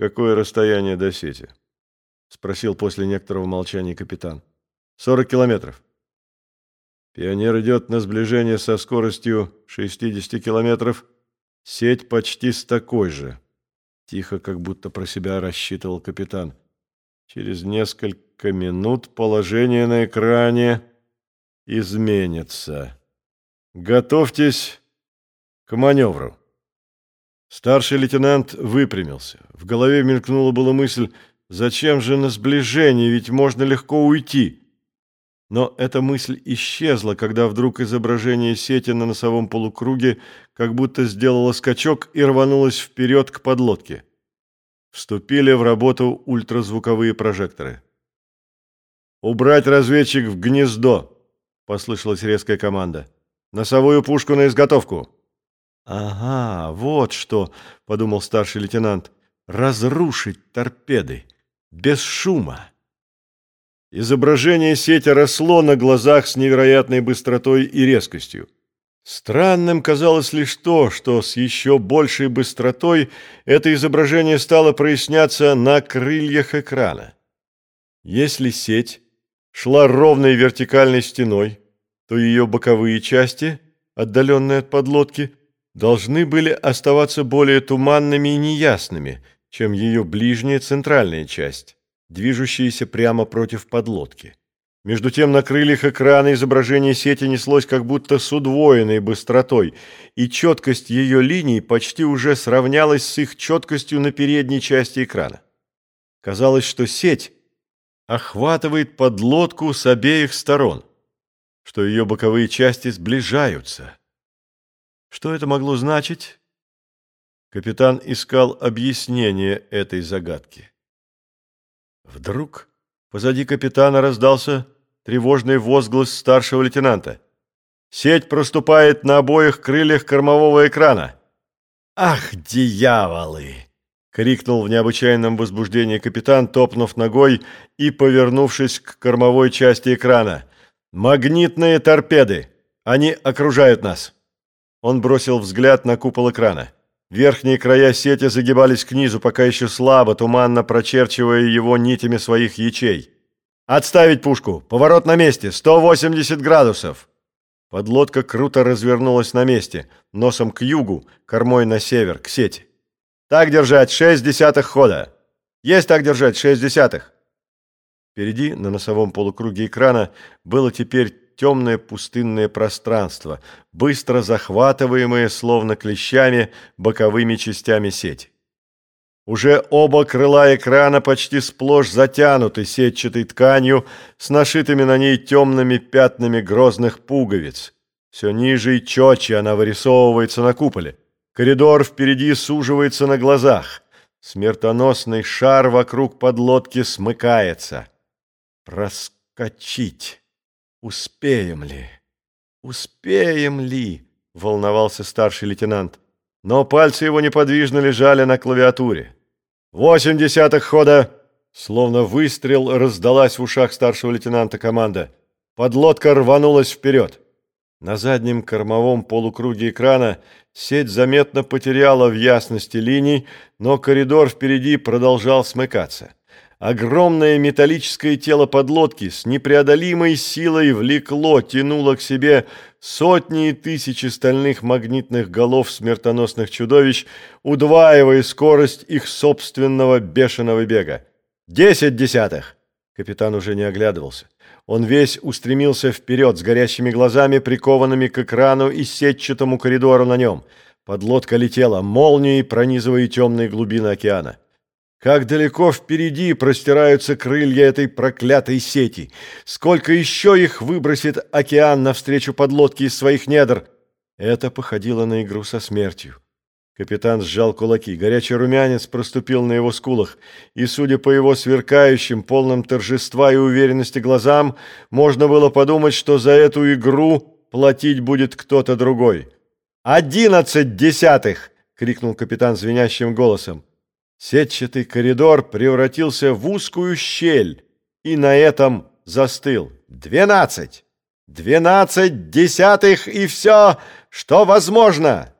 Какое расстояние до сети? Спросил после некоторого молчания капитан. Сорок километров. Пионер идет на сближение со скоростью 60 километров. Сеть почти с такой же. Тихо, как будто про себя рассчитывал капитан. Через несколько минут положение на экране изменится. Готовьтесь к маневру. Старший лейтенант выпрямился. В голове мелькнула была мысль, зачем же на сближение, ведь можно легко уйти. Но эта мысль исчезла, когда вдруг изображение сети на носовом полукруге как будто сделало скачок и рванулось вперед к подлодке. Вступили в работу ультразвуковые прожекторы. «Убрать разведчик в гнездо!» — послышалась резкая команда. Носовую пушку на изготовку. Ага, вот что, подумал старший лейтенант. Разрушить торпеды без шума. Изображение сети росло на глазах с невероятной быстротой и резкостью. Странным казалось лишь то, что с еще большей быстротой это изображение стало проясняться на крыльях экрана. Если сеть шла ровной вертикальной стеной, то ее боковые части, отдаленные от подлодки, должны были оставаться более туманными и неясными, чем ее ближняя центральная часть, движущаяся прямо против подлодки. Между тем на крыльях экрана изображение сети неслось как будто с удвоенной быстротой, и четкость ее линий почти уже сравнялась с их четкостью на передней части экрана. Казалось, что сеть охватывает подлодку с обеих сторон что ее боковые части сближаются. Что это могло значить? Капитан искал объяснение этой загадки. Вдруг позади капитана раздался тревожный возглас старшего лейтенанта. «Сеть проступает на обоих крыльях кормового экрана!» «Ах, дьяволы!» — крикнул в необычайном возбуждении капитан, топнув ногой и повернувшись к кормовой части экрана. «Магнитные торпеды! Они окружают нас!» Он бросил взгляд на купол экрана. Верхние края сети загибались к низу, пока еще слабо, туманно прочерчивая его нитями своих ячей. «Отставить пушку! Поворот на месте! 180 градусов!» Подлодка круто развернулась на месте, носом к югу, кормой на север, к сети. «Так держать! Шесть десятых хода!» «Есть так держать! Шесть десятых!» Впереди, на носовом полукруге экрана, было теперь темное пустынное пространство, быстро захватываемое, словно клещами, боковыми частями сети. Уже оба крыла экрана почти сплошь затянуты сетчатой тканью с нашитыми на ней темными пятнами грозных пуговиц. Все ниже и четче она вырисовывается на куполе. Коридор впереди суживается на глазах. Смертоносный шар вокруг подлодки смыкается. Проскочить. Успеем ли? Успеем ли? Волновался старший лейтенант. Но пальцы его неподвижно лежали на клавиатуре. «Восемь десятых хода!» Словно выстрел раздалась в ушах старшего лейтенанта команда. Подлодка рванулась вперед. На заднем кормовом полукруге экрана сеть заметно потеряла в ясности линий, но коридор впереди продолжал смыкаться. Огромное металлическое тело подлодки с непреодолимой силой влекло, тянуло к себе сотни и тысячи стальных магнитных голов смертоносных чудовищ, удваивая скорость их собственного бешеного бега. «Десять десятых!» Капитан уже не оглядывался. Он весь устремился вперед с горящими глазами, прикованными к экрану и сетчатому коридору на нем. Подлодка летела, молнией пронизывая темные глубины океана. Как далеко впереди простираются крылья этой проклятой сети! Сколько еще их выбросит океан навстречу подлодке из своих недр! Это походило на игру со смертью. Капитан сжал кулаки, горячий румянец проступил на его скулах, и, судя по его сверкающим, полным торжества и уверенности глазам, можно было подумать, что за эту игру платить будет кто-то другой. «Одиннадцать десятых!» — крикнул капитан звенящим голосом. Сетчатый коридор превратился в узкую щель и на этом застыл. «Двенадцать! Двенадцать десятых и все, что возможно!»